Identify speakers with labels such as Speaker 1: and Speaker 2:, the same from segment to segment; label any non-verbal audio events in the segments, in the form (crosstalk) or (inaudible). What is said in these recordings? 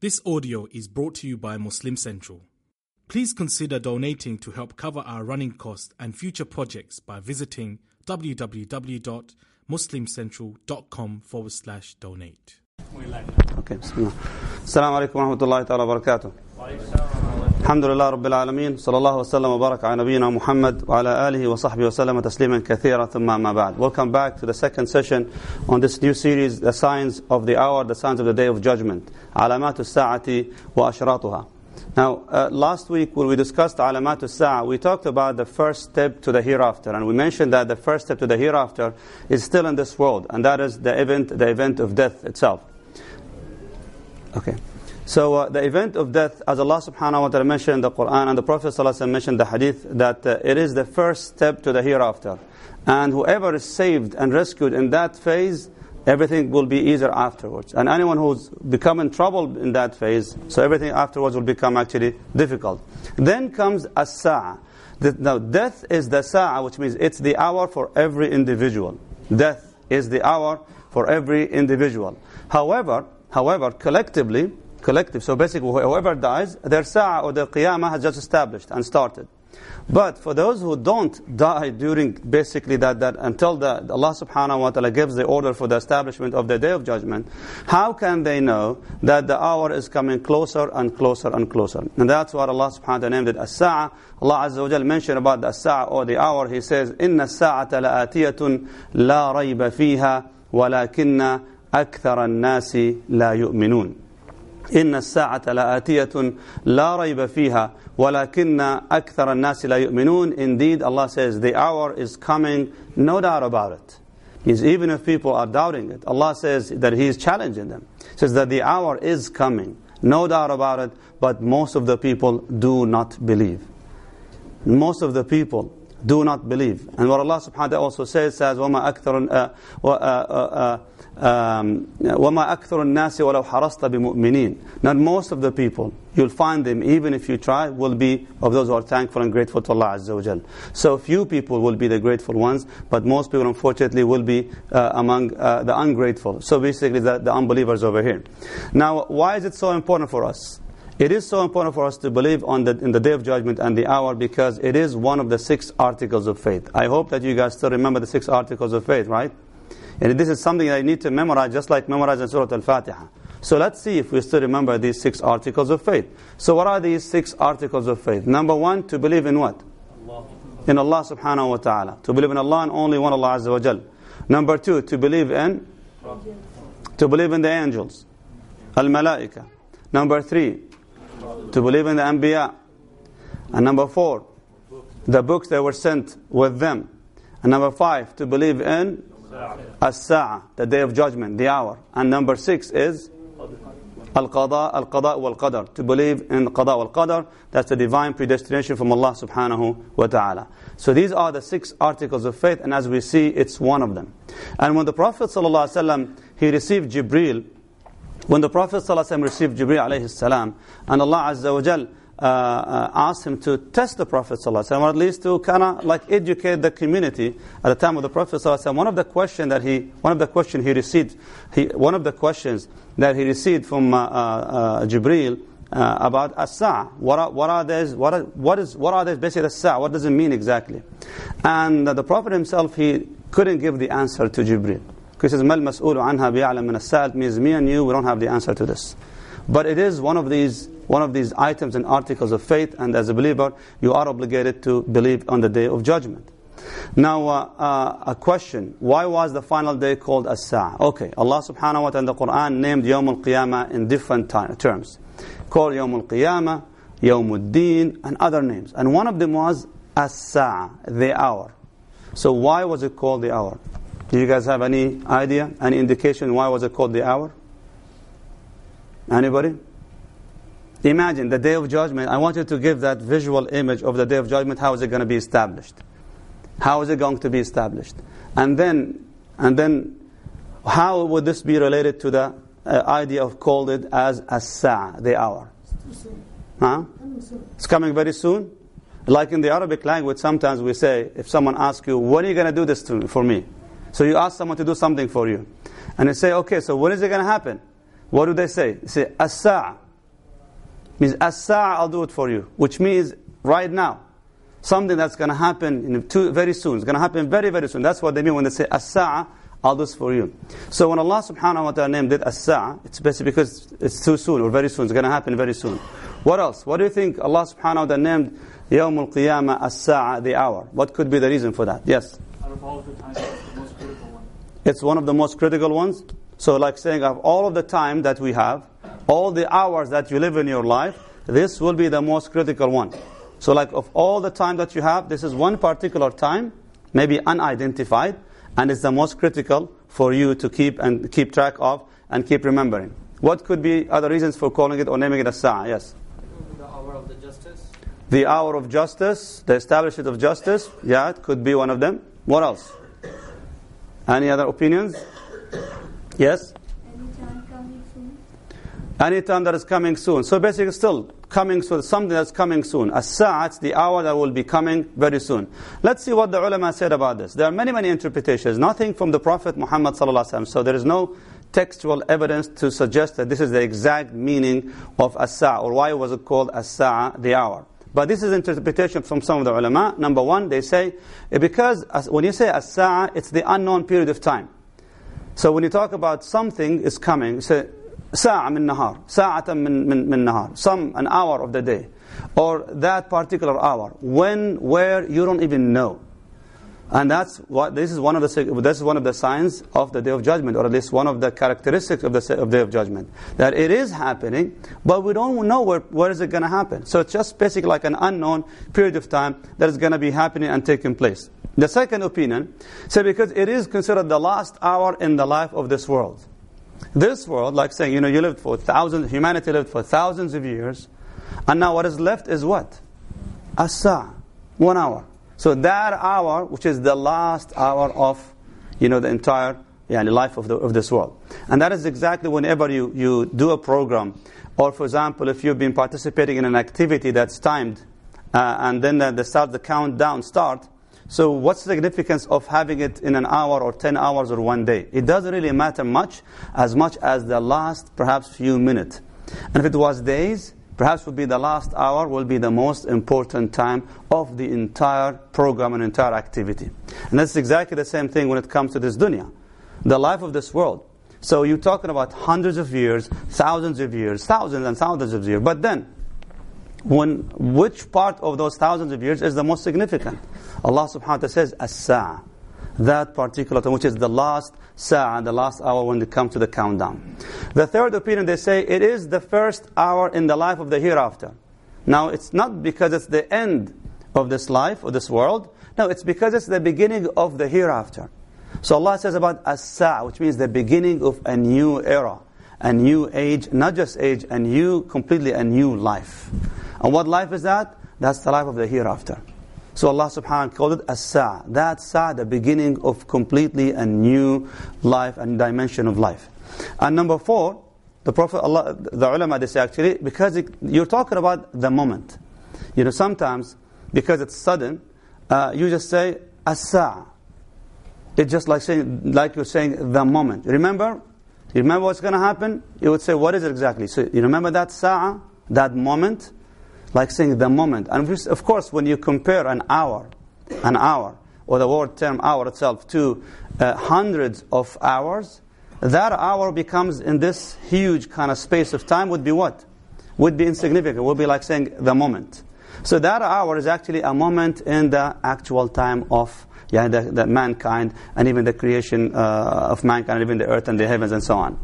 Speaker 1: This audio is brought to you by Muslim Central. Please consider donating to help cover our running costs and future projects by visiting www.muslimcentral.com forward slash donate.
Speaker 2: Okay, Assalamu alaikum wa rahmatullahi wa barakatuh. الحمد لله رب العالمين صلى الله وسلم وبارك على نبينا محمد وعلى آله وصحبه وسلم تسليما كثيرا ثم ما بعد Welcome back to the second session on this new series The Signs of the Hour, The Signs of the Day of Judgment علامات الساعة وأشراطها Now, uh, last week when we discussed علامات الساعة, we talked about the first step to the hereafter, and we mentioned that the first step to the hereafter is still in this world, and that is the event, the event of death itself. Okay. So uh, the event of death, as Allah subhanahu wa ta'ala mentioned in the Quran and the Prophet mentioned the hadith, that uh, it is the first step to the hereafter. And whoever is saved and rescued in that phase, everything will be easier afterwards. And anyone who's become in trouble in that phase, so everything afterwards will become actually difficult. Then comes as-sa'a. Now, death is the sa'a, which means it's the hour for every individual. Death is the hour for every individual. However, however, collectively, collective. So basically, whoever dies, their sa'a or their qiyamah has just established and started. But for those who don't die during basically that, that until the, Allah subhanahu wa ta'ala gives the order for the establishment of the day of judgment, how can they know that the hour is coming closer and closer and closer? And that's what Allah subhanahu wa ta'ala named it as-sa'a. Allah azza wa jal mentioned about the as-sa'a or the hour. He says, إِنَّ السَّاعَةَ لَآتِيَةٌ لَا رَيْبَ فِيهَا وَلَكِنَّ أَكْثَرَ النَّاسِ لَا يُؤْمِنُونَ إن الساعة لآتية لا ريب فيها ولكن أكثر الناس لا يؤمنون Indeed, Allah says, the hour is coming, no doubt about it. Is even if people are doubting it, Allah says that He is challenging them. He says that the hour is coming, no doubt about it, but most of the people do not believe. Most of the people do not believe. And what Allah subhanahu wa ta'ala also says, says, وَمَا أَكْثَرُ وَمَا أَكْثَرُ النَّاسِ وَلَوْ حَرَصْتَ بِمُؤْمِنِينَ Not most of the people, you'll find them, even if you try, will be of those who are thankful and grateful to Allah Azza wa Jal. So few people will be the grateful ones, but most people, unfortunately, will be uh, among uh, the ungrateful. So basically, the, the unbelievers over here. Now, why is it so important for us? It is so important for us to believe on the, in the day of judgment and the hour because it is one of the six articles of faith. I hope that you guys still remember the six articles of faith, right? And this is something that you need to memorize, just like memorizing Surah Al-Fatiha. So let's see if we still remember these six articles of faith. So what are these six articles of faith? Number one, to believe in what? Allah. In Allah subhanahu wa ta'ala. To believe in Allah and only one Allah azza wa jal. Number two, to believe in? To believe in the angels. Al-Malaika. Number three, to believe in the Anbiya. And number four, the books that were sent with them. And number five, to believe in as-sa'a, the day of judgment, the hour. And number six is al-qada, al-qada wal-qadar, to believe in qada wal-qadar. That's the divine predestination from Allah subhanahu wa ta'ala. So these are the six articles of faith, and as we see, it's one of them. And when the Prophet sallallahu alaihi wasallam he received Jibril, when the Prophet ﷺ received Jibreel alayhi salam, and Allah Azza wa Jal uh, uh, asked him to test the Prophet ﷺ, or at least to kind of like educate the community at the time of the Prophet ﷺ, one of the question that he, one of the question he received, he, one of the questions that he received from uh, uh, Jibreel uh, about as-sa' what are, what are these what are, what is what are these basically as-sa' what does it mean exactly and the prophet himself he couldn't give the answer to Jibreel because He says, Mal mas'ulu anha bi'alam min as means me and you, we don't have the answer to this. But it is one of these one of these items and articles of faith, and as a believer, you are obligated to believe on the day of judgment. Now, uh, uh, a question. Why was the final day called As-Sa'ah? Okay, Allah subhanahu wa ta'ala the Quran named Yawm al-Qiyamah in different terms. Called Yawm al-Qiyamah, Yawm al-Din, and other names. And one of them was As-Sa'ah, the hour. So why was it called the hour? Do you guys have any idea, any indication why was it called the hour? Anybody? Imagine the day of judgment. I want you to give that visual image of the day of judgment. How is it going to be established? How is it going to be established? And then, and then, how would this be related to the uh, idea of called it as as-sa, the hour? Huh? It's coming very soon. Like in the Arabic language, sometimes we say, if someone asks you, when are you going to do this to, for me? So you ask someone to do something for you. And they say, okay, so when is it going to happen? What do they say? They say, as-sa'a. means as-sa'a, I'll do it for you. Which means right now. Something that's going to happen in two, very soon. It's going to happen very, very soon. That's what they mean when they say as-sa'a, I'll do this for you. So when Allah subhanahu wa ta'ala named it as-sa'a, it's basically because it's too soon or very soon. It's going to happen very soon. What else? What do you think Allah subhanahu wa ta'ala named Yawm al-Qiyamah as-sa'a, the hour? What could be the reason for that? Yes?
Speaker 3: It's one
Speaker 2: of the most critical ones. So like saying of all of the time that we have, all the hours that you live in your life, this will be the most critical one. So like of all the time that you have, this is one particular time, maybe unidentified, and it's the most critical for you to keep and keep track of and keep remembering. What could be other reasons for calling it or naming it as Sa'ah? Yes.
Speaker 3: The hour of the justice.
Speaker 2: The hour of justice, the establishment of justice, yeah, it could be one of them. What else? Any other opinions? Yes?
Speaker 4: Anytime coming soon.
Speaker 2: That is coming soon. So basically still coming soon, something that's coming soon. As-sa'a, it's the hour that will be coming very soon. Let's see what the ulama said about this. There are many, many interpretations. Nothing from the Prophet Muhammad. So there is no textual evidence to suggest that this is the exact meaning of as-sa'a or why was it called as-sa'a, the hour. But this is interpretation from some of the ulama. Number one, they say, because when you say as-sa'a, it's the unknown period of time. So when you talk about something is coming, you say, sa'a min nahar, sa'atan min, min, min nahar, some, an hour of the day, or that particular hour, when, where, you don't even know and that's what this is one of the this is one of the signs of the day of judgment or at least one of the characteristics of the of day of judgment that it is happening but we don't know where where is it going to happen so it's just basically like an unknown period of time that is going to be happening and taking place the second opinion say because it is considered the last hour in the life of this world this world, like saying, you know, you lived for thousands, humanity lived for thousands of years, and now what is left is what? Asa, one hour. So that hour, which is the last hour of, you know, the entire yani, life of, the, of this world. And that is exactly whenever you, you do a program, or for example, if you've been participating in an activity that's timed, uh, and then the, the start, the countdown start, so what's the significance of having it in an hour or 10 hours or one day? It doesn't really matter much, as much as the last perhaps few minutes. And if it was days, perhaps will be the last hour will be the most important time of the entire program and entire activity. And that's exactly the same thing when it comes to this dunya, the life of this world. So you're talking about hundreds of years, thousands of years, thousands and thousands of years. But then, when which part of those thousands of years is the most significant? Allah subhanahu wa ta'ala says, As-sa'a. That particular time, which is the last sa'a, the last hour when they come to the countdown. The third opinion, they say, it is the first hour in the life of the hereafter. Now, it's not because it's the end of this life, or this world. No, it's because it's the beginning of the hereafter. So Allah says about as-sa'a, which means the beginning of a new era, a new age, not just age, a new, completely a new life. And what life is that? That's the life of the hereafter. So Allah subhanahu wa ta'ala called it as-sa'. That sa' the beginning of completely a new life and dimension of life. And number four, the Prophet Allah, the ulama they say actually, because it, you're talking about the moment. You know, sometimes, because it's sudden, uh, you just say as-sa'. It's just like saying, like you're saying the moment. Remember? You remember what's going to happen? You would say, what is it exactly? So you remember that sa'a, that moment? Like saying the moment. And of course, when you compare an hour, an hour, or the word term hour itself to uh, hundreds of hours, that hour becomes in this huge kind of space of time would be what? Would be insignificant. Would be like saying the moment. So that hour is actually a moment in the actual time of yeah, the, the mankind and even the creation uh, of mankind, even the earth and the heavens and so on.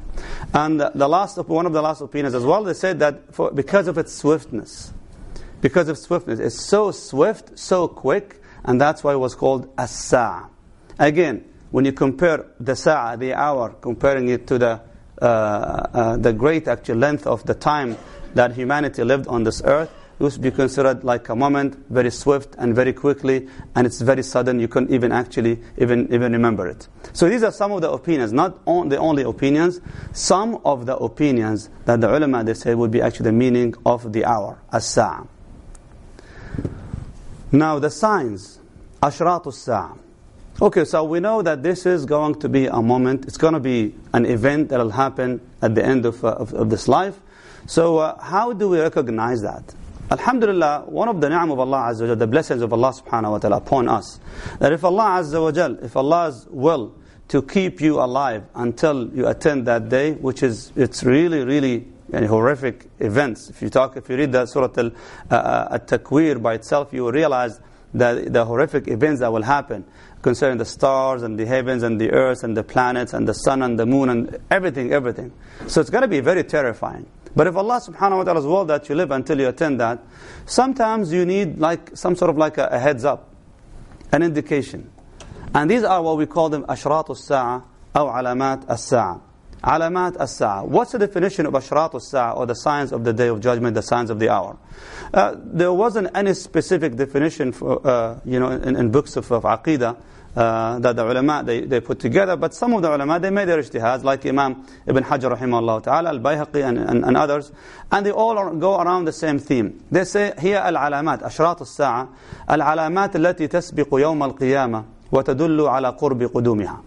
Speaker 2: And the, last, one of the last opinions as well, they said that for, because of its swiftness, because of swiftness. It's so swift, so quick, and that's why it was called as-sa'a. Again, when you compare the sa'a, the hour, comparing it to the uh, uh, the great actual length of the time that humanity lived on this earth, it to be considered like a moment, very swift and very quickly, and it's very sudden. You couldn't even actually even even remember it. So these are some of the opinions, not on the only opinions. Some of the opinions that the ulama they say would be actually the meaning of the hour, as-sa'a. Now the signs, ashratu sa Okay, so we know that this is going to be a moment, it's going to be an event that will happen at the end of, uh, of, of, this life. So, uh, how do we recognize that? Alhamdulillah, one of the ni'am of Allah Azza wa Jal, the blessings of Allah subhanahu wa ta'ala upon us, that if Allah Azza wa Jal, if Allah's will to keep you alive until you attend that day, which is, it's really, really yani horrific events. If you talk, if you read the Surah Al uh, uh Takwir by itself, you will realize that the horrific events that will happen concerning the stars and the heavens and the earth and the planets and the sun and the moon and everything, everything. So it's going to be very terrifying. But if Allah subhanahu wa ta'ala will that you live until you attend that, sometimes you need like some sort of like a, a heads up, an indication. And these are what we call them ashratus sa'ah, or alamat as-sa'ah. علامات الساعة. What's the definition of أشراط الساعة or the signs of the day of judgment, the signs of the hour? Uh, there wasn't any specific definition for, uh, you know, in, in books of, of Aqidah uh, that the ulama they, they put together, but some of the ulama they made their ijtihads, like Imam Ibn Hajar rahimahullah ta'ala, Al-Bayhaqi and, and, and, others, and they all are, go around the same theme. They say, هي العلامات أشراط الساعة العلامات التي تسبق يوم القيامة وتدل على قرب قدومها.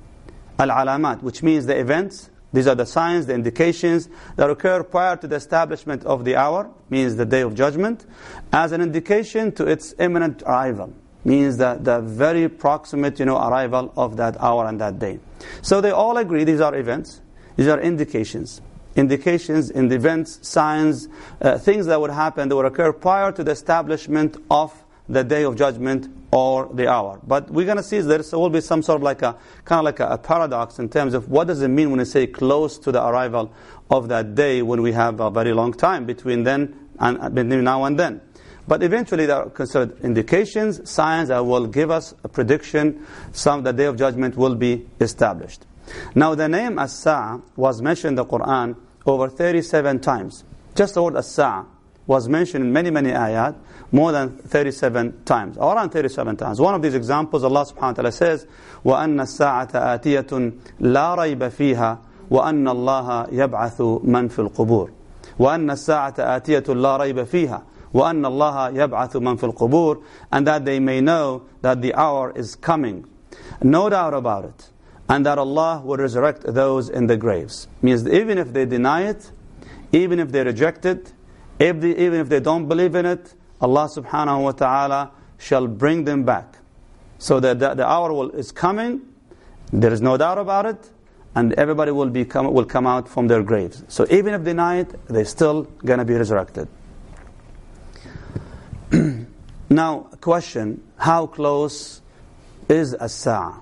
Speaker 2: Al-alamat, which means the events, these are the signs, the indications that occur prior to the establishment of the hour, means the day of judgment, as an indication to its imminent arrival means that the very proximate you know, arrival of that hour and that day. So they all agree these are events, these are indications. Indications in the events, signs, uh, things that would happen, that would occur prior to the establishment of the day of judgment or the hour. But we're going to see there will be some sort of like a kind of like a, a, paradox in terms of what does it mean when we say close to the arrival of that day when we have a very long time between then and between now and then. But eventually there are considered indications, signs that will give us a prediction, some the day of judgment will be established. Now the name As-Sa'a was mentioned in the Quran over 37 times. Just the word As-Sa'a was mentioned in many, many ayat, more than 37 times, or around 37 times. One of these examples, Allah subhanahu wa ta'ala says, وَأَنَّ السَّاعَةَ آتِيَةٌ لَا رَيْبَ فِيهَا وَأَنَّ اللَّهَ يَبْعَثُ مَنْ فِي الْقُبُورِ وَأَنَّ السَّاعَةَ آتِيَةٌ لَا رَيْبَ فِيهَا وَأَنَّ اللَّهَ يَبْعَثُ مَنْ فِي الْقُبُورِ And that they may know that the hour is coming. No doubt about it. And that Allah will resurrect those in the graves. Means even if they deny it, even if they reject it, if they, even if they don't believe in it, Allah subhanahu wa ta'ala shall bring them back. So that the, the hour will, is coming, there is no doubt about it, and everybody will, be come, will come out from their graves. So even if they deny it, they're still going to be resurrected. (clears throat) now, question, how close is as-sa'a?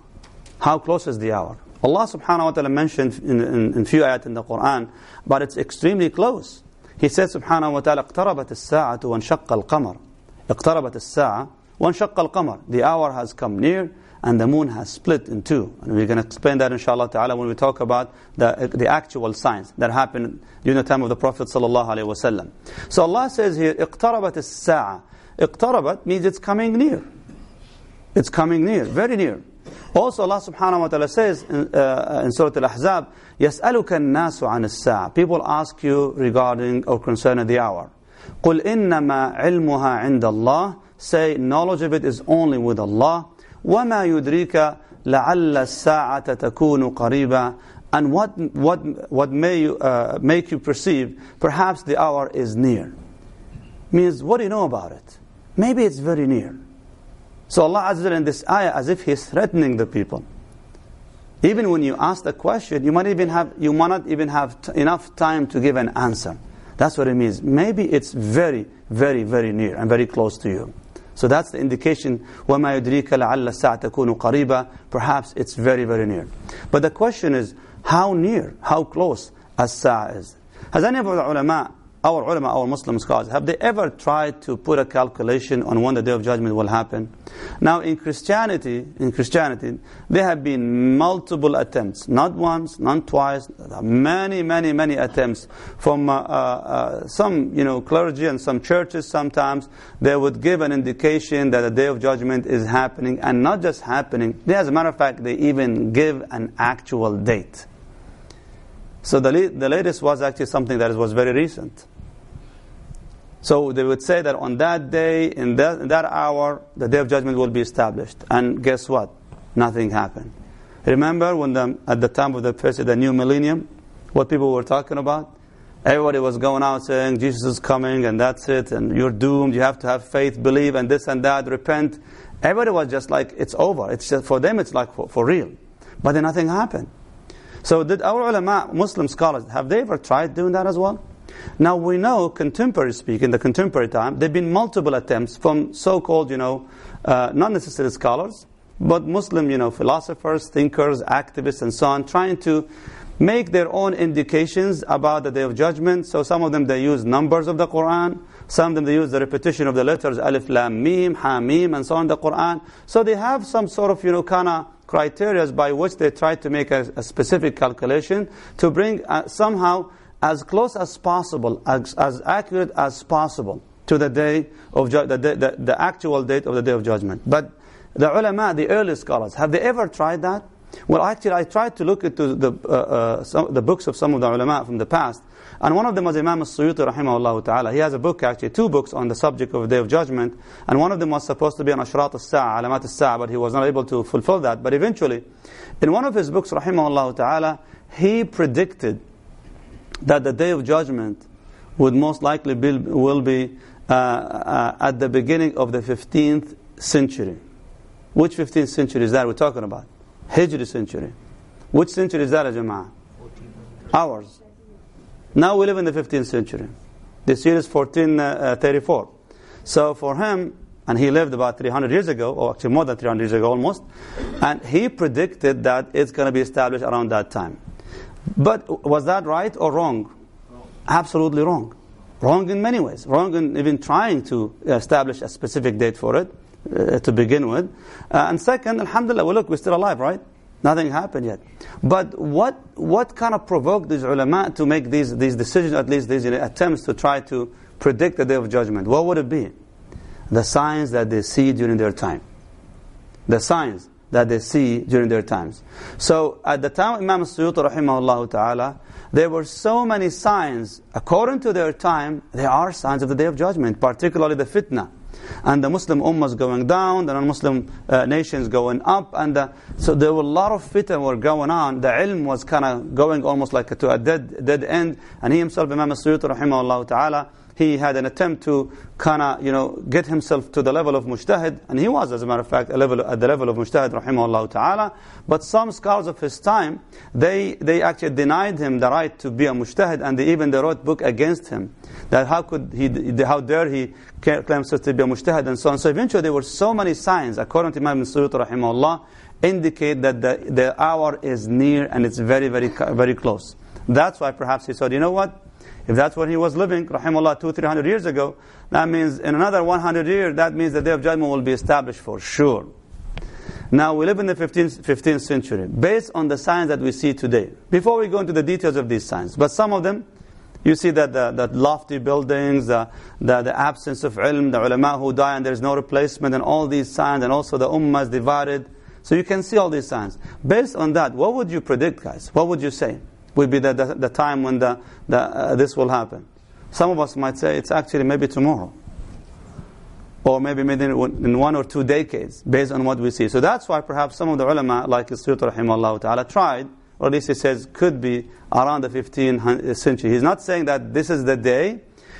Speaker 2: How close is the hour? Allah subhanahu wa ta'ala mentioned in, in, in few ayat in the Quran, but it's extremely close. He said subhanahu wa ta'ala, اقتربت الساعة وانشق القمر. اقتربت الساعة وانشق القمر. The hour has come near and the moon has split in two. And we're going to explain that inshallah ta'ala when we talk about the, the actual signs that happened during the time of the Prophet sallallahu alaihi wasallam. So Allah says here, اقتربت الساعة. اقتربت means it's coming near. It's coming near, very near. Also Allah subhanahu wa ta'ala says in, uh, in Surah Al-Ahzab, يَسْأَلُكَ النَّاسُ عَنِ السَّاعة People ask you regarding or concerning the hour. قُلْ إِنَّمَا عِلْمُهَا عِنْدَ اللَّهِ Say, knowledge of it is only with Allah. وَمَا يُدْرِيكَ لَعَلَّ السَّاعَةَ تَكُونُ قَرِيبًا And what, what, what may you, uh, make you perceive, perhaps the hour is near. Means, what do you know about it? Maybe it's very near. So Allah Azza in this ayah, as if He's threatening the people. Even when you ask the question, you might even have, you might not even have enough time to give an answer. That's what it means. Maybe it's very, very, very near and very close to you. So that's the indication. وَمَا يُدْرِيكَ لَعَلَّ السَّاعَةَ تَكُونُ قَرِيبًا Perhaps it's very, very near. But the question is, how near, how close as-sa'a is? Has any of the ulama our ulama, our Muslim scholars, have they ever tried to put a calculation on when the day of judgment will happen? Now, in Christianity, in Christianity, there have been multiple attempts, not once, not twice, many, many, many attempts from uh, uh, uh, some, you know, clergy and some churches. Sometimes they would give an indication that the day of judgment is happening, and not just happening. As a matter of fact, they even give an actual date. So the, the latest was actually something that was very recent. So they would say that on that day, in that, in that hour, the day of judgment will be established. And guess what? Nothing happened. Remember when the, at the time of the first, the new millennium, what people were talking about? Everybody was going out saying Jesus is coming and that's it and you're doomed. You have to have faith, believe and this and that, repent. Everybody was just like, it's over. It's just, for them, it's like for, for real. But then nothing happened. So did our ulama, Muslim scholars, have they ever tried doing that as well? Now we know, contemporary speaking, the contemporary time, there have been multiple attempts from so-called, you know, uh, not necessarily scholars, but Muslim, you know, philosophers, thinkers, activists, and so on, trying to make their own indications about the Day of Judgment. So some of them, they use numbers of the Quran. Some of them, they use the repetition of the letters, Alif, Lam, Mim, Ha, Mim, and so on the Quran. So they have some sort of, you know, kind of criteria by which they try to make a, a specific calculation to bring uh, somehow as close as possible, as, as accurate as possible to the day of the, the, the actual date of the day of judgment. But the ulama, the early scholars, have they ever tried that? Well, actually, I tried to look into the, uh, uh, some, the books of some of the ulama from the past, and one of them was Imam al-Suyuti rahimahullah ta'ala. He has a book, actually, two books on the subject of the Day of Judgment, and one of them was supposed to be on Ashrat al-Sa'a, Alamat al-Sa'a, but he was not able to fulfill that. But eventually, in one of his books, rahimahullah ta'ala, he predicted that the Day of Judgment would most likely be, will be uh, uh, at the beginning of the 15th century. Which 15th century is that we're talking about? Hijri century. Which century is that, Jama'ah? Ours. Now we live in the 15th century. This year is 1434. Uh, so for him, and he lived about 300 years ago, or actually more than 300 years ago almost, and he predicted that it's going to be established around that time. But was that right or wrong? wrong? Absolutely wrong. Wrong in many ways. Wrong in even trying to establish a specific date for it uh, to begin with. Uh, and second, alhamdulillah, well, look, we're still alive, right? Nothing happened yet. But what, what kind of provoked these ulama to make these, these decisions, at least these attempts to try to predict the day of judgment? What would it be? The signs that they see during their time. The signs that they see during their times. So at the time of Imam Suyuti rahimahullah ta'ala, there were so many signs, according to their time, there are signs of the Day of Judgment, particularly the fitna. And the Muslim ummahs going down, the non-Muslim uh, nations going up, and the, so there were a lot of fitna were going on. The ilm was kind of going almost like to a dead, dead end. And he himself, Imam Suyuti rahimahullah ta'ala, he had an attempt to kind of, you know, get himself to the level of mujtahid, and he was, as a matter of fact, a level, at the level of mujtahid, rahimahullah ta'ala. But some scholars of his time, they, they actually denied him the right to be a mujtahid, and they even they wrote book against him. That how could he, how dare he claim himself to be a mujtahid, and so on. So eventually there were so many signs, according to Imam Suyuti, rahimahullah, indicate that the, the hour is near and it's very, very, very close. That's why perhaps he said, you know what? If that's where he was living, rahimullah, two, three hundred years ago, that means in another 100 years, that means the day of judgment will be established for sure. Now, we live in the 15th, 15th century, based on the signs that we see today. Before we go into the details of these signs, but some of them, you see that the, the lofty buildings, the, the, the absence of ilm, the ulama who die and there's no replacement, and all these signs, and also the ummah is divided. So you can see all these signs. Based on that, what would you predict, guys? What would you say? Will be the, the, the time when the, the, uh, this will happen. Some of us might say it's actually maybe tomorrow. Or maybe in one or two decades, based on what we see. So that's why perhaps some of the ulama, like Suyuti rahimahullah ta'ala, tried, or at least he says could be around the 15th century. He's not saying that this is the day.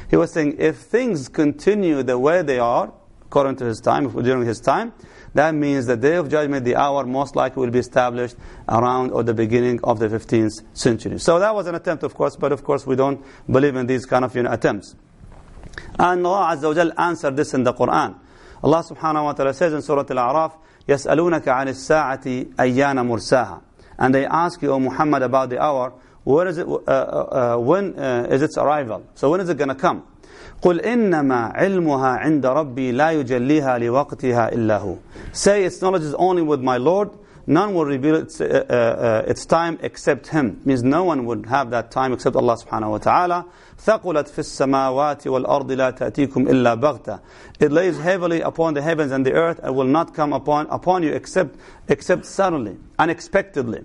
Speaker 2: He was saying if things continue the way they are, according to his time, during his time, that means the day of judgment, the hour most likely will be established around or the beginning of the 15th century. So that was an attempt, of course, but of course we don't believe in these kind of you know, attempts. And Allah Azza wa Jal answered this in the Quran. Allah subhanahu wa ta'ala says in Surah Al-A'raf, يَسْأَلُونَكَ عَنِ السَّاعَةِ أَيَّانَ مُرْسَاهَا And they ask you, O Muhammad, about the hour, where is it, uh, uh, uh, when uh, is its arrival? So when is it going to come? قل إنما علمها عند ربي لا يجليها لوقتها إلا هو Say its knowledge is only with my Lord None will reveal its, uh, uh, its time except Him. Means no one would have that time except Allah subhanahu wa ta'ala. ثقلت في السماوات والأرض لا تأتيكم إلا بغتة. It lays heavily upon the heavens and the earth and will not come upon, upon you except, except suddenly, unexpectedly.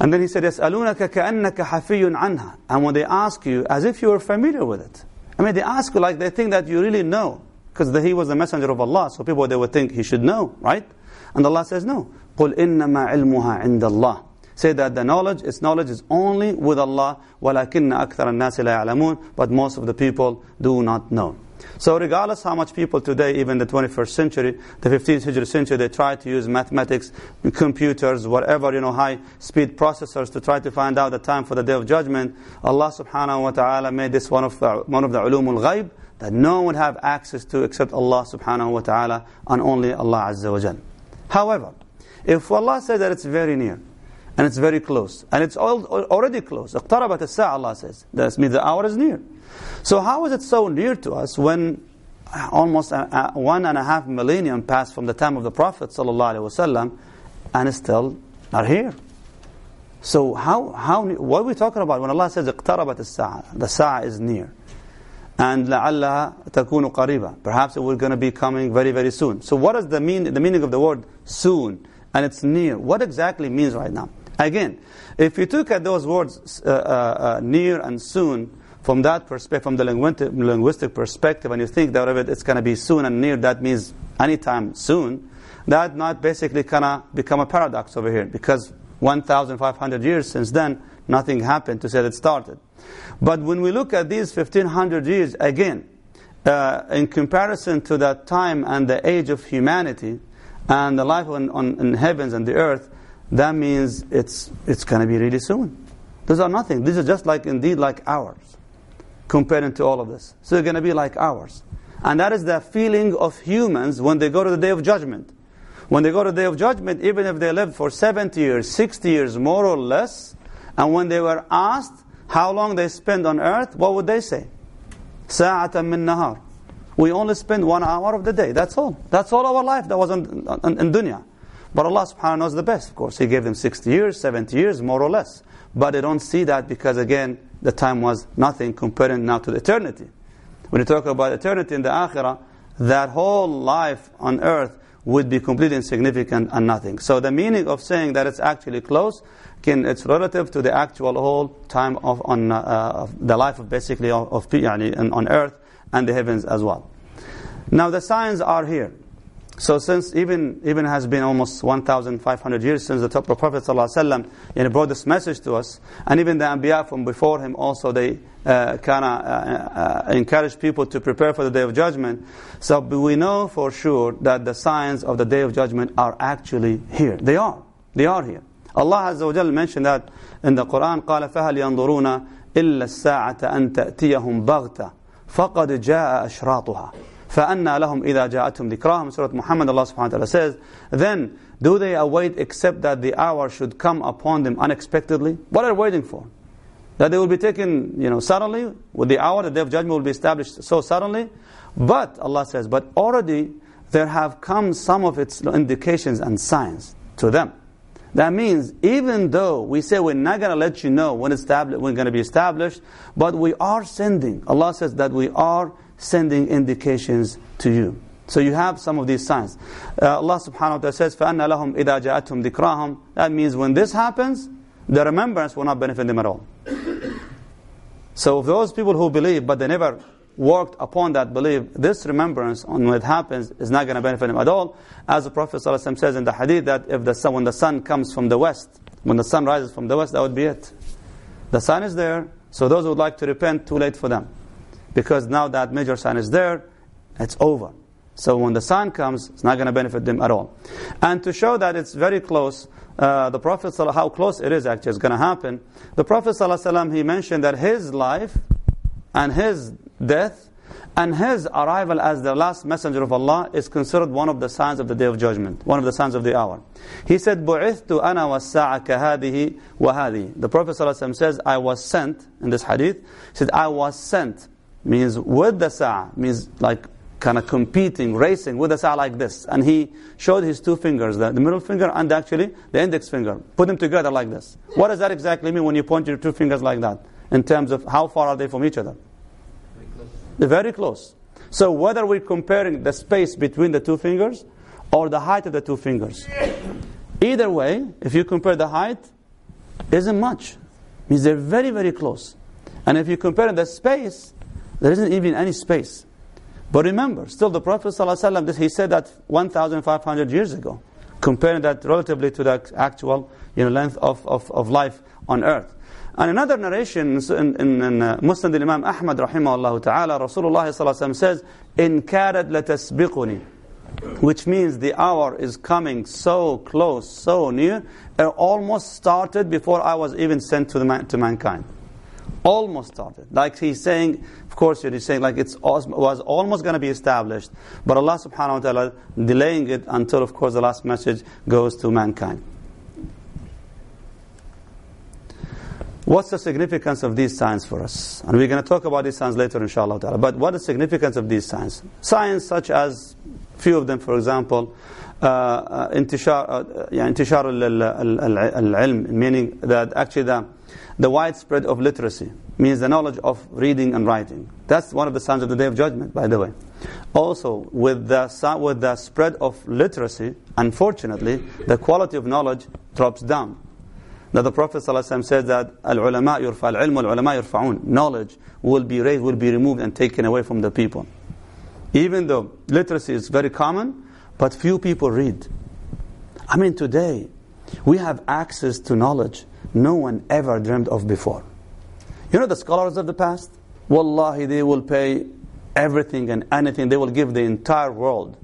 Speaker 2: And then he said, يسألونك كأنك حفي عنها. And when they ask you, as if you were familiar with it. I mean, they ask you like they think that you really know. Because he was the messenger of Allah, so people they would think he should know, right? And Allah says, no. قُلْ إِنَّمَا عِلْمُهَا عِنْدَ اللَّهِ say that the knowledge, its knowledge is only with Allah. وَلَكِنَّ أَكْثَرَ النَّاسِ لَا يَعْلَمُونَ But most of the people do not know. So regardless how much people today, even the 21st century, the 15th century century, they try to use mathematics, computers, whatever, you know, high-speed processors to try to find out the time for the Day of Judgment, Allah subhanahu wa ta'ala made this one of the, one of the ulumul ghaib that no one would have access to except Allah subhanahu wa ta'ala and only Allah azza wa jal. However, if Allah says that it's very near, and it's very close, and it's already close, اقتربت الساعة Allah says, that means the hour is near. So how is it so near to us when almost a, a one and a half millennium passed from the time of the Prophet ﷺ and it's still not here? So how, how, what are we talking about when Allah says اقتربت الساعة? The sa'a is near. And لعلها تكون قريبة. Perhaps it will going to be coming very, very soon. So what is the, mean, the meaning of the word soon? And it's near. What exactly means right now? Again, if you took at those words uh, uh, uh, near and soon, from that perspective, from the linguistic, linguistic perspective, and you think that it's going to be soon and near, that means anytime soon, that might basically kind of become a paradox over here because 1,500 years since then, nothing happened to say that it started. But when we look at these 1,500 years, again, uh, in comparison to that time and the age of humanity and the life on, on in heavens and the earth, that means it's, it's going to be really soon. These are nothing. These are just like, indeed, like hours comparing to all of this. So they're going to be like ours. And that is the feeling of humans when they go to the day of judgment. When they go to the day of judgment, even if they lived for 70 years, 60 years, more or less, and when they were asked how long they spent on earth, what would they say? Sa'atan min nahar. We only spend one hour of the day. That's all. That's all our life that was in, in, in dunya. But Allah subhanahu wa ta'ala knows the best, of course. He gave them 60 years, 70 years, more or less. But they don't see that because, again, the time was nothing compared now to the eternity. When you talk about eternity in the akhirah, that whole life on earth would be completely insignificant and nothing. So the meaning of saying that it's actually close, can, it's relative to the actual whole time of on uh, of the life of basically of, of on earth and the heavens as well. Now the signs are here. So since even even has been almost 1,500 years since the Prophet ﷺ you know, brought this message to us, and even the Anbiya from before him also they uh, kind of uh, uh, encourage people to prepare for the Day of Judgment. So we know for sure that the signs of the Day of Judgment are actually here. They are. They are here. Allah Azza wa Jalla mentioned that in the Quran قال فهل ينظرون إلا الساعة أن تأتيهم بغتة فقد جاء أشراطها فَأَنَّا لَهُمْ إِذَا جَاءَتْهُمْ ذِكْرَاهُمْ Surah Muhammad, Allah subhanahu wa ta'ala says, Then, do they await except that the hour should come upon them unexpectedly? What are they waiting for? That they will be taken, you know, suddenly, with the hour, the day of judgment will be established so suddenly. But, Allah says, but already there have come some of its indications and signs to them. That means, even though we say we're not going to let you know when, when we're going to be established, but we are sending. Allah says that we are sending indications to you. So you have some of these signs. Uh, Allah subhanahu wa ta'ala says, فَأَنَّ لَهُمْ إِذَا جَاءَتْهُمْ ذِكْرَاهُمْ That means when this happens, the remembrance will not benefit them at all. (coughs) So those people who believe, but they never worked upon that belief, this remembrance on when it happens is not going to benefit them at all. As the Prophet ﷺ says in the hadith that if the sun, when the sun comes from the west, when the sun rises from the west, that would be it. The sun is there, so those who would like to repent, too late for them because now that major sign is there, it's over. So when the sign comes, it's not going to benefit them at all. And to show that it's very close, uh, the Prophet how close it is actually is going to happen. The Prophet he mentioned that his life and his death and his arrival as the last messenger of Allah is considered one of the signs of the day of judgment, one of the signs of the hour. He said, "Bu'ithu ana was-sa'a kahadihi wa. The Prophet says, "I was sent in this hadith." He said, "I was sent." Means with the sa'a, means like kind of competing, racing with the sa'a like this. And he showed his two fingers, the, the, middle finger and actually the index finger. Put them together like this. What does that exactly mean when you point your two fingers like that? In terms of how far are they from each other? Very close. They're very close. So whether we're comparing the space between the two fingers or the height of the two fingers. Either way, if you compare the height, isn't much. Means they're very, very close. And if you compare the space, there isn't even any space. But remember, still the Prophet ﷺ, he said that 1,500 years ago. comparing that relatively to the actual you know, length of, of, of life on earth. And another narration in, in, in uh, Muslim Imam Ahmad rahimahullah ta'ala, Rasulullah sallallahu says, In karad latasbiquni which means the hour is coming so close, so near, it almost started before I was even sent to, the man, to mankind. Almost started. Like he's saying, course, you're saying like it was almost going to be established, but Allah subhanahu wa ta'ala delaying it until, of course, the last message goes to mankind. What's the significance of these signs for us? And we're going to talk about these signs later, inshallah. Ta'ala. But what is the significance of these signs? Signs such as, few of them, for example, uh, intishar, uh, al-ilm, meaning that actually the, the widespread of literacy means the knowledge of reading and writing. That's one of the signs of the Day of Judgment, by the way. Also, with the, with the spread of literacy, unfortunately, the quality of knowledge drops down. Now the Prophet ﷺ said that al-ulama yurfa, al-ilm al-ulama yurfa'un. Knowledge will be raised, will be removed and taken away from the people. Even though literacy is very common, but few people read. I mean, today, we have access to knowledge no one ever dreamed of before. You know the scholars of the past? Wallahi, they will pay everything and anything. They will give the entire world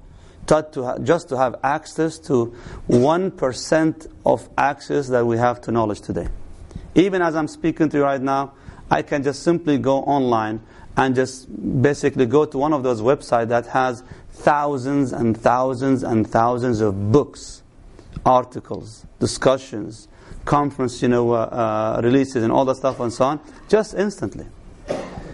Speaker 2: to just to have access to 1% of access that we have to knowledge today. Even as I'm speaking to you right now, I can just simply go online and just basically go to one of those websites that has thousands and thousands and thousands of books, articles, discussions, conference, you know, uh, uh, releases and all that stuff and so on, just instantly.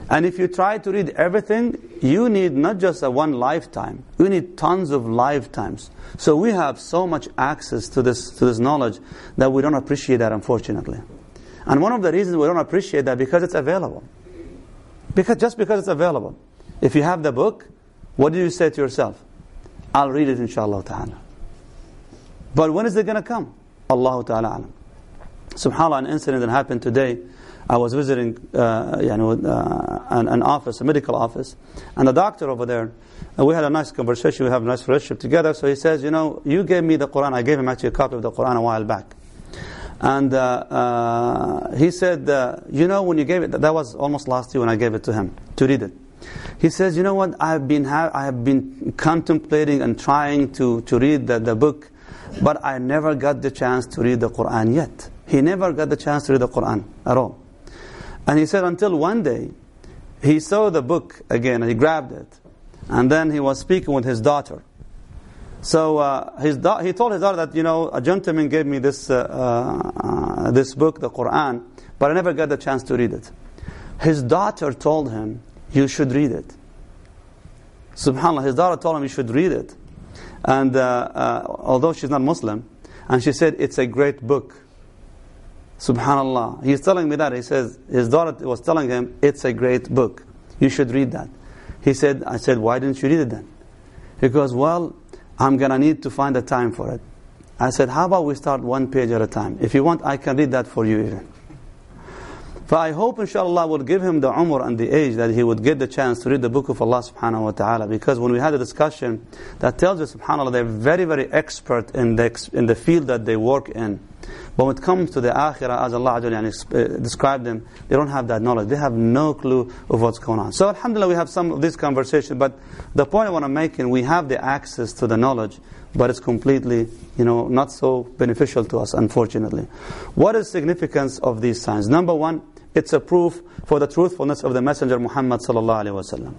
Speaker 2: And if you try to read everything, you need not just a one lifetime. You need tons of lifetimes. So we have so much access to this to this knowledge that we don't appreciate that, unfortunately. And one of the reasons we don't appreciate that because it's available. Because just because it's available. If you have the book, what do you say to yourself? I'll read it inshallah ta'ala. But when is it going to come? Allah ta'ala alam. SubhanAllah, an incident that happened today. I was visiting uh, you know, uh, an, an, office, a medical office, and the doctor over there, and we had a nice conversation, we have a nice relationship together. So he says, You know, you gave me the Quran. I gave him actually a copy of the Quran a while back. And uh, uh, he said, uh, you know, when you gave it, that was almost last year when I gave it to him to read it. He says, you know what, I have been, ha- I have been contemplating and trying to, to read the, the book, but I never got the chance to read the Quran yet. He never got the chance to read the Quran at all. And he said, until one day, he saw the book again, and he grabbed it. And then he was speaking with his daughter. So uh, his he told his daughter that you know a gentleman gave me this uh, uh, this book, the Quran, but I never got the chance to read it. His daughter told him, "You should read it." Subhanallah, his daughter told him he should read it, and uh, uh, although she's not Muslim, and she said it's a great book. Subhanallah, he's telling me that. He says his daughter was telling him it's a great book. You should read that. He said, "I said, why didn't you read it then?" He goes, well I'm going to need to find a time for it. I said, how about we start one page at a time? If you want, I can read that for you even. But I hope inshallah will give him the umr and the age that he would get the chance to read the book of Allah subhanahu wa ta'ala. Because when we had a discussion, that tells us subhanAllah, they're very, very expert in the, in the field that they work in. But when it comes to the akhirah, as Allah uh, described them, they don't have that knowledge. They have no clue of what's going on. So alhamdulillah, we have some of this conversation. But the point I want to make is we have the access to the knowledge, but it's completely, you know, not so beneficial to us, unfortunately. What is significance of these signs? Number one, it's a proof for the truthfulness of the Messenger Muhammad sallallahu alaihi wasallam.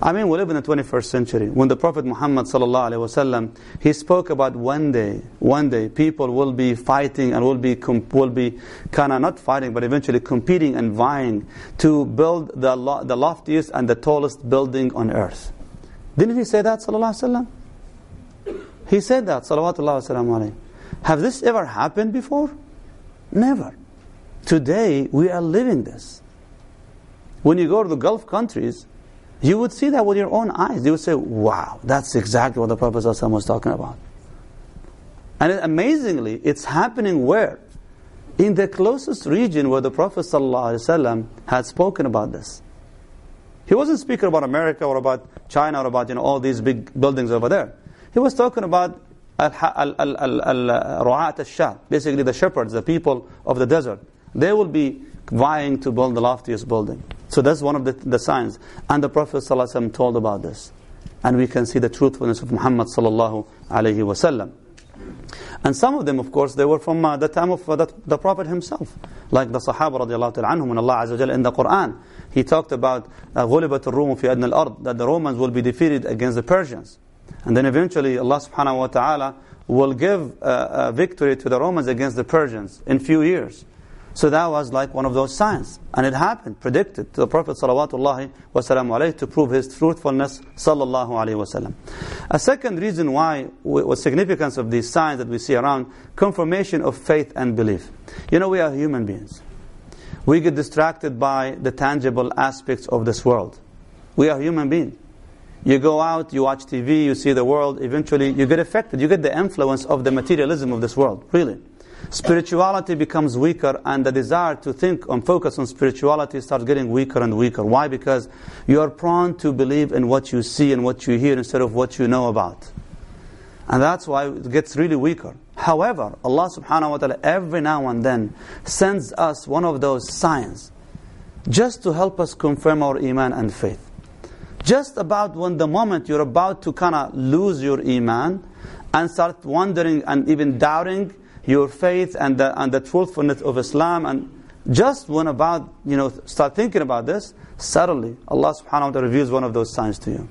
Speaker 2: I mean, we live in the 21st century. When the Prophet Muhammad wasallam, he spoke about one day, one day, people will be fighting and will be will be kind of not fighting, but eventually competing and vying to build the lo the loftiest and the tallest building on earth. Didn't he say that sallallahu wasallam? He said that Have this ever happened before? Never. Today we are living this. When you go to the Gulf countries, you would see that with your own eyes. You would say, wow, that's exactly what the Prophet ﷺ was talking about. And amazingly, it's happening where? In the closest region where the Prophet ﷺ had spoken about this. He wasn't speaking about America or about China or about you know, all these big buildings over there. He was talking about al-ru'at uh, al-shah, basically the shepherds, the people of the desert, they will be vying to build the loftiest building. So that's one of the, the signs. And the Prophet ﷺ told about this. And we can see the truthfulness of Muhammad sallallahu alayhi wasallam. And some of them, of course, they were from uh, the time of uh, the, the, Prophet himself. Like the Sahaba radiallahu ta'ala anhum, when Allah Azza wa in the Quran, He talked about غُلِبَتِ الرُّومُ فِي أَدْنَى الْأَرْضِ That the Romans will be defeated against the Persians. And then eventually Allah subhanahu wa ta'ala will give uh, victory to the Romans against the Persians in few years. So that was like one of those signs. And it happened, predicted to the Prophet ﷺ to prove his truthfulness. A second reason why, what significance of these signs that we see around, confirmation of faith and belief. You know, we are human beings. We get distracted by the tangible aspects of this world. We are human beings. You go out, you watch TV, you see the world, eventually you get affected. You get the influence of the materialism of this world, really spirituality becomes weaker and the desire to think and focus on spirituality starts getting weaker and weaker. Why? Because you are prone to believe in what you see and what you hear instead of what you know about. And that's why it gets really weaker. However, Allah subhanahu wa ta'ala every now and then sends us one of those signs just to help us confirm our iman and faith. Just about when the moment you're about to kind of lose your iman and start wondering and even doubting, your faith and the, and the truthfulness of Islam and just when about, you know, start thinking about this, suddenly Allah subhanahu wa ta'ala reveals one of those signs to you.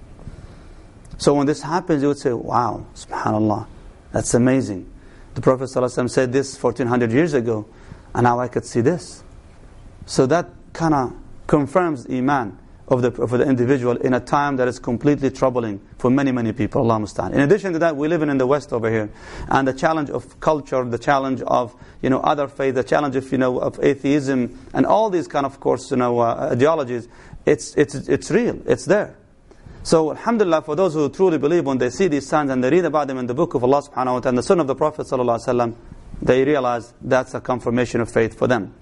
Speaker 2: So when this happens, you would say, wow, subhanAllah, that's amazing. The Prophet said this 1400 years ago, and now I could see this. So that kind of confirms Iman of the, for the individual in a time that is completely troubling for many, many people. Allah. In addition to that, we live in, in the West over here. And the challenge of culture, the challenge of, you know, other faith, the challenge of, you know, of atheism, and all these kind of, course, you know, uh, ideologies, it's, it's, it's real. It's there. So, alhamdulillah, for those who truly believe, when they see these signs and they read about them in the book of Allah subhanahu wa ta'ala and the Sunnah of the Prophet sallallahu alaihi wasallam, they realize that's a confirmation of faith for them.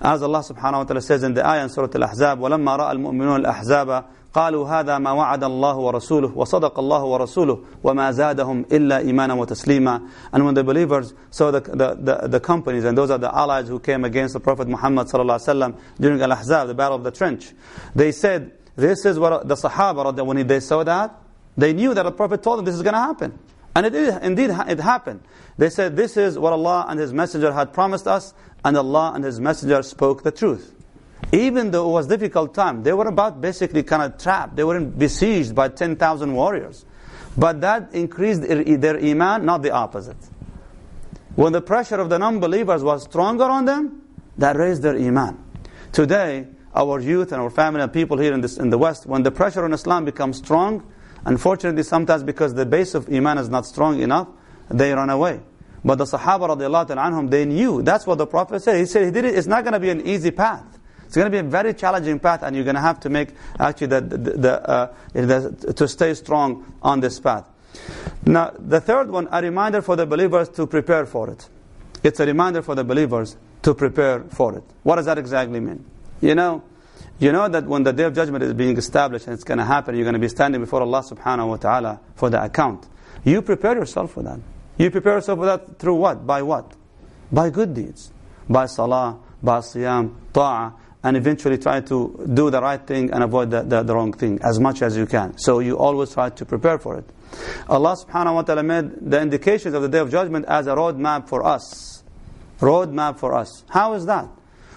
Speaker 2: As Allah subhanahu wa ta'ala says in the ayah in Surah Al-Ahzab, وَلَمَّا رَأَى الْمُؤْمِنُونَ الْأَحْزَابَ قالوا هذا ما وعد الله ورسوله وصدق الله ورسوله وما زادهم إلا إيمانا وتسليما and when the believers saw the, the, the, the, companies and those are the allies who came against the Prophet Muhammad صلى الله عليه وسلم during Al-Ahzab the battle of the trench they said this is what the Sahaba when they saw that they knew that the Prophet told them this is going to happen and it is, indeed it happened. They said, this is what Allah and His Messenger had promised us, and Allah and His Messenger spoke the truth. Even though it was difficult time, they were about basically kind of trapped. They were besieged by 10,000 warriors. But that increased their iman, not the opposite. When the pressure of the non-believers was stronger on them, that raised their iman. Today, our youth and our family and people here in, this, in the West, when the pressure on Islam becomes strong, Unfortunately, sometimes because the base of Iman is not strong enough, they run away. But the Sahaba radiallahu anhum, they knew. That's what the Prophet said. He said, he did it, it's not going to be an easy path. It's going to be a very challenging path, and you're going to have to make, actually, the, the, the, uh, the, to stay strong on this path. Now, the third one, a reminder for the believers to prepare for it. It's a reminder for the believers to prepare for it. What does that exactly mean? You know, you know that when the day of judgment is being established and it's going to happen, you're going to be standing before Allah subhanahu wa ta'ala for the account. You prepare yourself for that. You prepare yourself for that through what? By what? By good deeds. By salah, by siyam, ta'ah, and eventually try to do the right thing and avoid the, the, the, wrong thing as much as you can. So you always try to prepare for it. Allah subhanahu wa ta'ala made the indications of the day of judgment as a roadmap for us. Roadmap for us. How is that?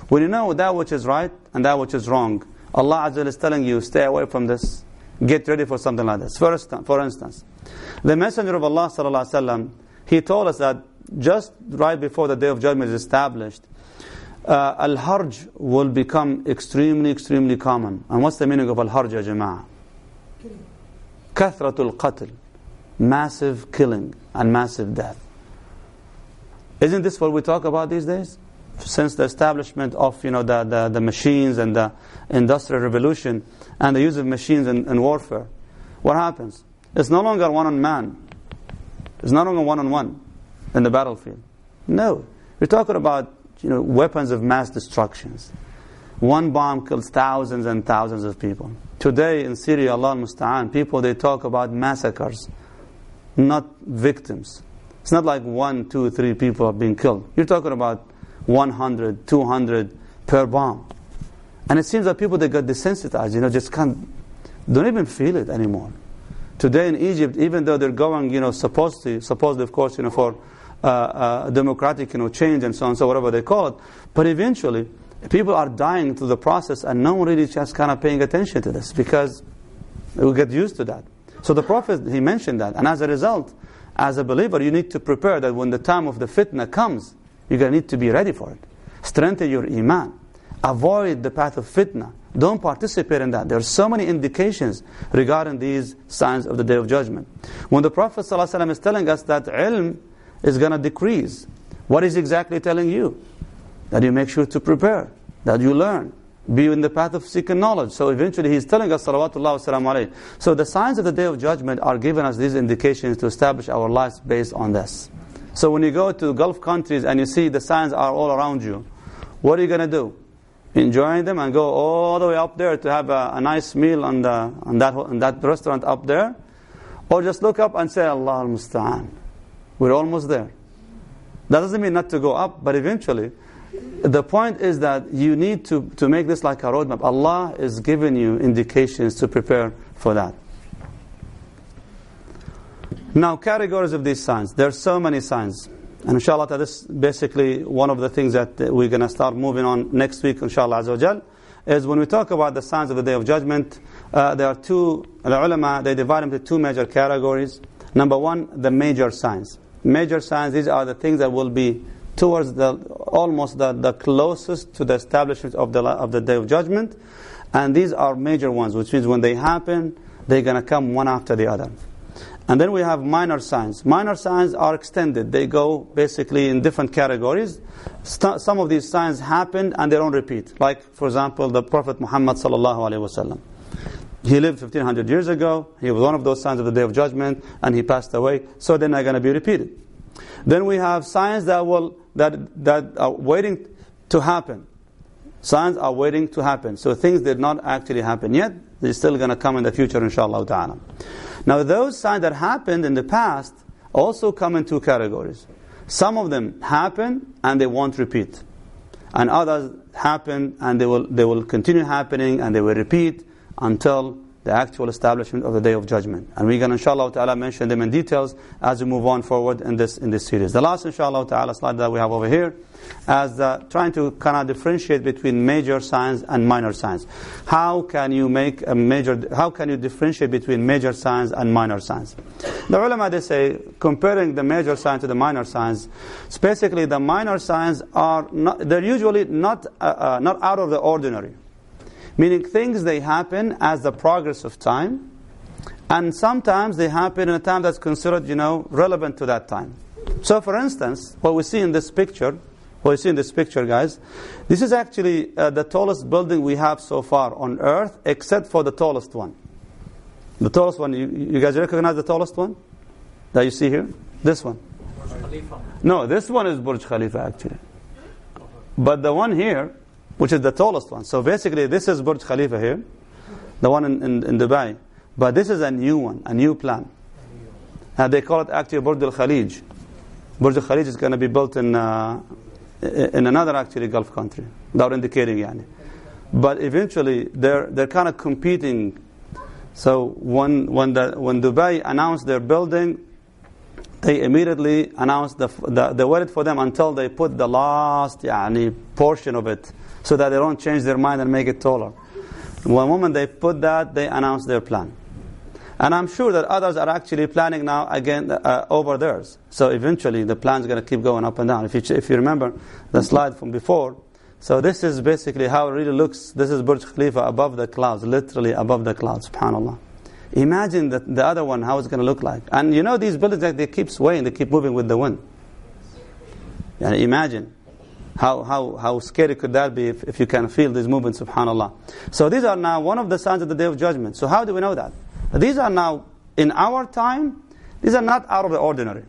Speaker 2: When you know that which is right and that which is wrong, Allah Azza is telling you, stay away from this. Get ready for something like this. For, for instance, the Messenger of Allah sallallahu he told us that just right before the Day of Judgment is established, uh, al-harj will become extremely, extremely common. And what's the meaning of al-harj, ya jama'ah? Kathratul qatl. Massive killing and massive death. Isn't this what we talk about these days? since the establishment of you know the, the, the machines and the industrial revolution and the use of machines in, in warfare, what happens? It's no longer one on man. It's no longer one on one in the battlefield. No, we're talking about you know weapons of mass destructions. One bomb kills thousands and thousands of people. Today in Syria, Allah Musta'an, people they talk about massacres, not victims. It's not like one, two, three people are being killed. You're talking about 100, 200 per bomb. And it seems that people that got desensitized, you know, just can't, don't even feel it anymore. Today in Egypt, even though they're going, you know, supposedly, supposedly, of course, you know, for uh, uh, democratic, you know, change and so on, so whatever they call it, but eventually, people are dying through the process, and no one really just kind of paying attention to this because we get used to that. So the Prophet he mentioned that, and as a result, as a believer, you need to prepare that when the time of the fitna comes, you're gonna need to be ready for it. Strengthen your iman. Avoid the path of fitna. Don't participate in that. There are so many indications regarding these signs of the Day of Judgment. When the Prophet ﷺ is telling us that ilm is going to decrease, what is exactly telling you? That you make sure to prepare, that you learn, be in the path of seeking knowledge. So eventually he's telling us, salawatullah wasalam So the signs of the Day of Judgment are giving us these indications to establish our lives based on this. So when you go to Gulf countries and you see the signs are all around you, what are you going to do? enjoying them and go all the way up there to have a, a nice meal on, the, on, that, on that restaurant up there? Or just look up and say, Allah al-Musta'an. We're almost there. That doesn't mean not to go up, but eventually, the point is that you need to, to make this like a roadmap. Allah is giving you indications to prepare for that. Now, categories of these signs. There are so many signs. And inshallah, this is basically one of the things that we're going to start moving on next week, inshallah azawajal, is when we talk about the signs of the Day of Judgment, uh, there are two, the ulama, they divide them into two major categories. Number one, the major signs. Major signs, these are the things that will be towards the, almost the, the closest to the establishment of the, of the Day of Judgment. And these are major ones, which means when they happen, they're going to come one after the other. And then we have minor signs. Minor signs are extended. They go basically in different categories. St some of these signs happen and they don't repeat. Like, for example, the Prophet Muhammad sallallahu alaihi wasallam. He lived 1500 years ago. He was one of those signs of the Day of Judgment, and he passed away. So they're not going to be repeated. Then we have signs that will that that are waiting to happen. Signs are waiting to happen. So things did not actually happen yet. They're still going to come in the future, inshallah ta'ala. Now, those signs that happened in the past also come in two categories. Some of them happen and they won't repeat. And others happen and they will, they will continue happening and they will repeat until the actual establishment of the day of judgment. And we're going to, inshallah ta'ala, mention them in details as we move on forward in this, in this series. The last, inshallah ta'ala, slide that we have over here, as uh, trying to kind of differentiate between major signs and minor signs. How can you make a major, how can you differentiate between major signs and minor signs? The ulama, they say, comparing the major signs to the minor signs, basically the minor signs are not, they're usually not, uh, uh, not out of the ordinary. Meaning things they happen as the progress of time, and sometimes they happen in a time that's considered, you know, relevant to that time. So for instance, what we see in this picture, what we see in this picture, guys, this is actually uh, the tallest building we have so far on earth, except for the tallest one. The tallest one, you, you guys recognize the tallest one that you see here? This one. No, this one is Burj Khalifa actually. But the one here which is the tallest one. So basically, this is Burj Khalifa here, the one in, in, in Dubai. But this is a new one, a new plan. Uh, they call it actually Burj Al Khalij. Burj Al Khalij is going to be built in, uh, in another actually Gulf country, without indicating yani. But eventually, they're, they're kind of competing. So when, when, the, when Dubai announced their building, they immediately announced the, the, they waited for them until they put the last yani, portion of it so that they don't change their mind and make it taller. One moment they put that, they announce their plan. And I'm sure that others are actually planning now again uh, over theirs. So eventually the plan is going to keep going up and down. If you, if you remember the slide from before, so this is basically how it really looks. This is Burj Khalifa above the clouds, literally above the clouds, subhanAllah. Imagine the, the other one, how it's going to look like. And you know these buildings, they keep swaying, they keep moving with the wind. And imagine. How, how, how scary could that be if, if you can feel these movements, subhanAllah. So these are now one of the signs of the Day of Judgment. So how do we know that? These are now, in our time, these are not out of the ordinary.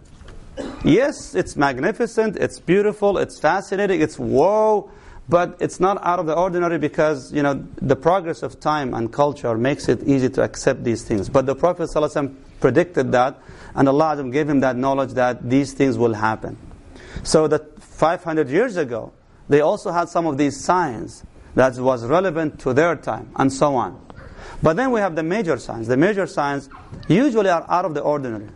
Speaker 2: Yes, it's magnificent, it's beautiful, it's fascinating, it's wow, But it's not out of the ordinary because, you know, the progress of time and culture makes it easy to accept these things. But the Prophet ﷺ predicted that, and Allah gave him that knowledge that these things will happen. So that 500 years ago, they also had some of these signs that was relevant to their time, and so on. But then we have the major signs. The major signs usually are out of the ordinary,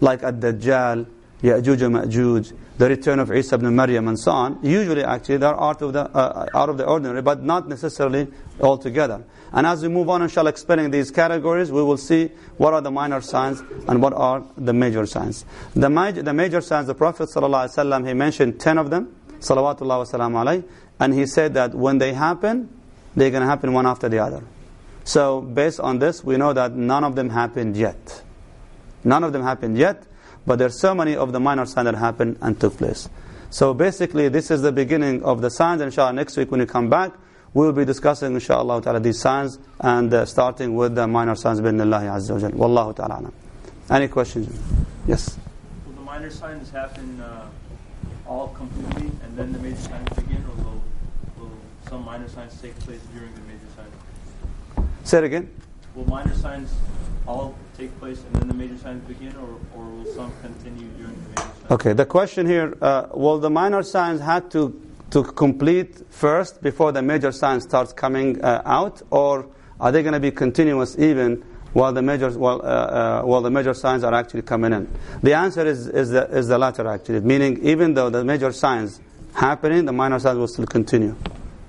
Speaker 2: like Ad-Dajjal, Ya'juj and Ma'juj, the return of Isa ibn Maryam and so on, usually actually they're out of the, uh, out of the ordinary, but not necessarily altogether. And as we move on, inshallah, explaining these categories, we will see what are the minor signs and what are the major signs. The, major, the major signs, the Prophet ﷺ, he mentioned 10 of them, salawatullah wa salam alayhi, and he said that when they happen, they're going to happen one after the other. So based on this, we know that none of them happened yet. None of them happened yet. But there are so many of the minor signs that happened and took place. So basically, this is the beginning of the signs. Inshallah, next week when you come back, we will be discussing, inshallah ta'ala, these signs and uh, starting with the minor signs, bi'nillahi azza wa jal. Wallahu ta'ala. Any questions? Yes?
Speaker 3: Will the minor signs happen uh, all completely and then the major signs begin, or will, will some minor signs take place during the major signs?
Speaker 2: Say it again.
Speaker 3: Will minor signs all take place and then the major signs begin, or, or will some continue during the major signs?
Speaker 2: Okay, the question here, uh, will the minor signs have to, to complete first before the major signs starts coming uh, out, or are they going to be continuous even while the major while, uh, uh, while the major signs are actually coming in? The answer is, is, the, is the latter actually, meaning even though the major signs happening, the minor signs will still continue.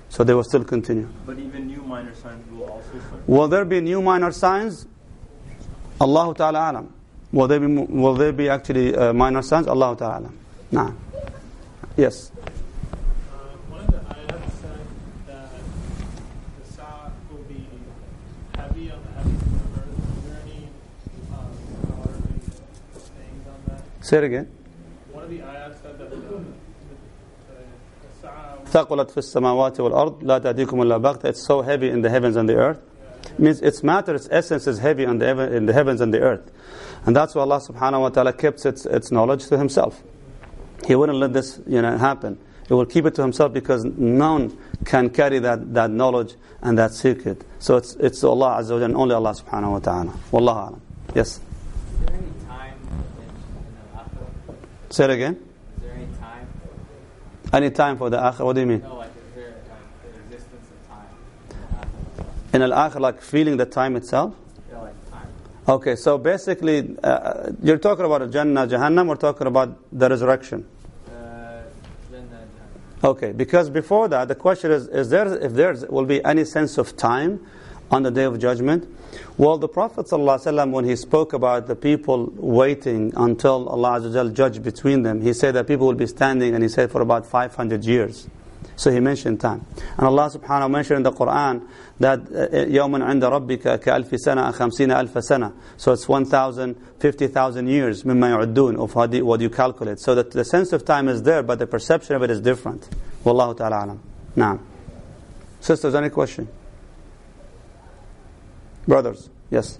Speaker 2: So they will still continue.
Speaker 3: But even new minor signs will also start.
Speaker 2: Will there be new minor signs? الله تعالى أعلم Will they be will they be actually uh, minor sons? الله تعالى أعلم نعم Yes. Say it again. ثقلت في السماوات والأرض لا تأتيكم إلا بغتة It's so heavy in the heavens and the earth means its matter, its essence is heavy on the, heaven- in the heavens and the earth. And that's why Allah subhanahu wa ta'ala kept its, its knowledge to himself. He wouldn't let this you know, happen. He will keep it to himself because none can carry that, that knowledge and that secret. So it's, it's Allah Azza wa Jalla and only Allah subhanahu wa ta'ala. Wallahu alam. Yes.
Speaker 5: Is there any time in, in the?
Speaker 2: Say it again.
Speaker 5: Is there any time?
Speaker 2: Any time for the akhir. What do you mean?
Speaker 5: No, like is there like the existence of time in the akhirah?
Speaker 2: In al akhir, like feeling the time itself?
Speaker 5: Yeah, time.
Speaker 2: Okay, so basically, uh, you're talking about Jannah, Jahannam, we're talking about the resurrection.
Speaker 5: Uh, Jannah, Jannah.
Speaker 2: Okay, because before that, the question is, is there, if there will be any sense of time on the Day of Judgment? Well, the Prophet ﷺ, when he spoke about the people waiting until Allah judge between them, he said that people will be standing, and he said for about 500 years. So he mentioned time. And Allah subhanahu wa ta'ala mentioned in the Quran that يَوْمٌ عِنْدَ رَبِّكَ كَأَلْفِ سَنَةَ خَمْسِينَ أَلْفَ سَنَةَ So it's 1,000, 50,000 years مِمَّا يُعُدُّونَ of how do- what you calculate. So that the sense of time is there, but the perception of it is different. Wallahu ta'ala alam. Naam. Sisters, any question? Brothers, yes.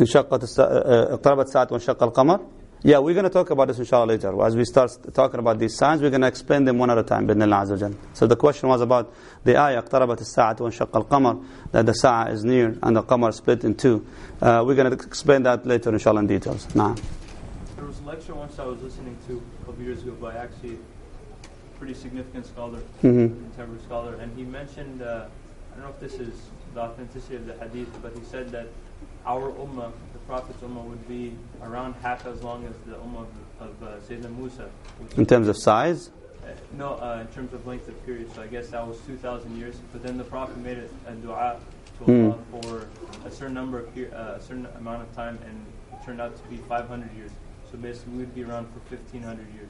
Speaker 2: انشقت الس... uh, اقتربت الساعة وانشق القمر Yeah, we're going to talk about this inshallah later. As we start talking about these signs, we're going to explain them one at a time. بإذن الله عز وجل. So the question was about the ayah اقتربت الساعة وانشق القمر that the sa'a is near and the qamar split in two. Uh, we're going to explain that later inshallah in details. Nah.
Speaker 3: There was a lecture once I was listening to a couple years ago by actually a pretty significant scholar,
Speaker 2: Mhm.
Speaker 3: contemporary scholar, and he mentioned, uh, I don't know if this is the authenticity of the hadith, but he said that our ummah, the Prophet's ummah, would be around half as long as the ummah of, of uh, Sayyidina Musa.
Speaker 2: In terms of size,
Speaker 3: uh, no, uh, in terms of length of period. So I guess that was 2,000 years. But then the Prophet made it a dua to
Speaker 2: Hmm.
Speaker 3: Allah for a certain number of uh, a certain amount of time, and it turned out to be 500 years. So basically, we'd be around for 1,500 years.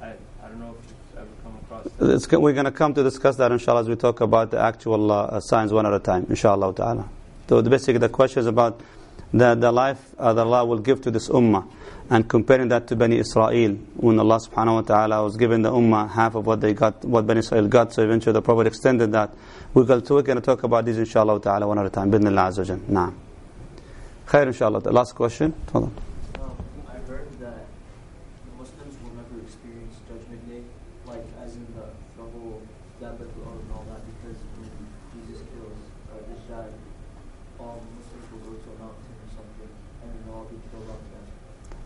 Speaker 3: I, I don't know if you've ever come across that.
Speaker 2: it's, we're going to come to discuss that inshallah as we talk about the actual uh, signs one at a time, inshallah ta'ala. So the basically the question is about the, the life uh, that Allah will give to this ummah and comparing that to Bani Israel when Allah subhanahu wa ta'ala was giving the ummah half of what they got, what Bani Israel got, so eventually the Prophet extended that. We're going to, we're going to talk about these inshallah ta'ala one at a time. بإذن الله عز وجل. نعم. خير inshallah. The last question. تفضل.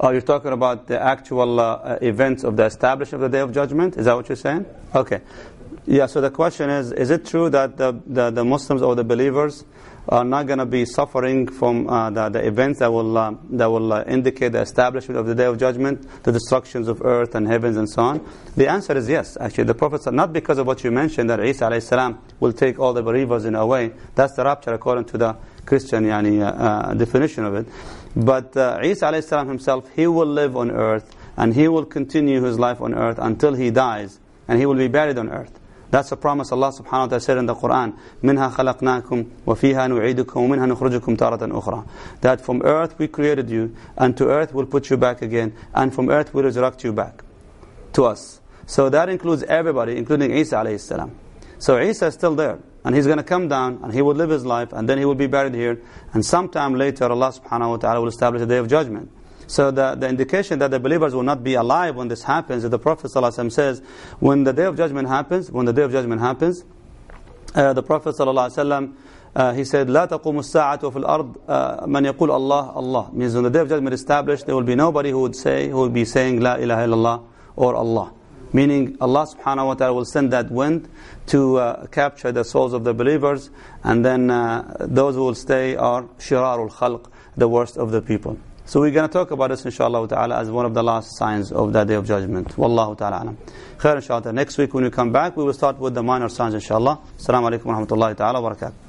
Speaker 2: Oh, you're talking about the actual uh, events of the establishment of the Day of Judgment? Is that what you're saying? Okay. Yeah, so the question is Is it true that the, the, the Muslims or the believers are not going to be suffering from uh, the, the events that will, uh, that will uh, indicate the establishment of the Day of Judgment, the destructions of earth and heavens and so on? The answer is yes. Actually, the Prophet said, not because of what you mentioned, that Isa salam will take all the believers in a way. That's the rapture according to the Christian yani, uh, uh, definition of it. But uh, Isa alayhi salam himself, he will live on earth and he will continue his life on earth until he dies and he will be buried on earth. That's a promise Allah subhanahu wa ta'ala said in the Quran. منها خلقناكم وفيها نعيدكم ومنها نخرجكم تارة أخرى. That from earth we created you and to earth we'll put you back again and from earth we'll resurrect you back to us. So that includes everybody including Isa alayhi salam. So Isa is still there and he's going to come down and he will live his life and then he will be buried here and sometime later Allah subhanahu wa ta'ala will establish a day of judgment. So the, the indication that the believers will not be alive when this happens, is the Prophet ﷺ says, when the day of judgment happens, when the day of judgment happens, uh, the Prophet ﷺ, uh, he said, لا تقوم الساعة في الأرض uh, من يقول الله الله means when the day of judgment is established, there will be nobody who would say, who would be saying لا إله إلا الله or Allah. Meaning Allah subhanahu wa ta'ala will send that wind to uh, capture the souls of the believers and then uh, those who will stay are shirarul khalq, the worst of the people. So we're going to talk about this inshallah ta'ala as one of the last signs of that day of judgment. Wallahu ta'ala alam. Khair inshallah. Next week when we come back, we will start with the minor signs inshallah. Assalamu alaikum wa rahmatullahi ta'ala wa barakatuh.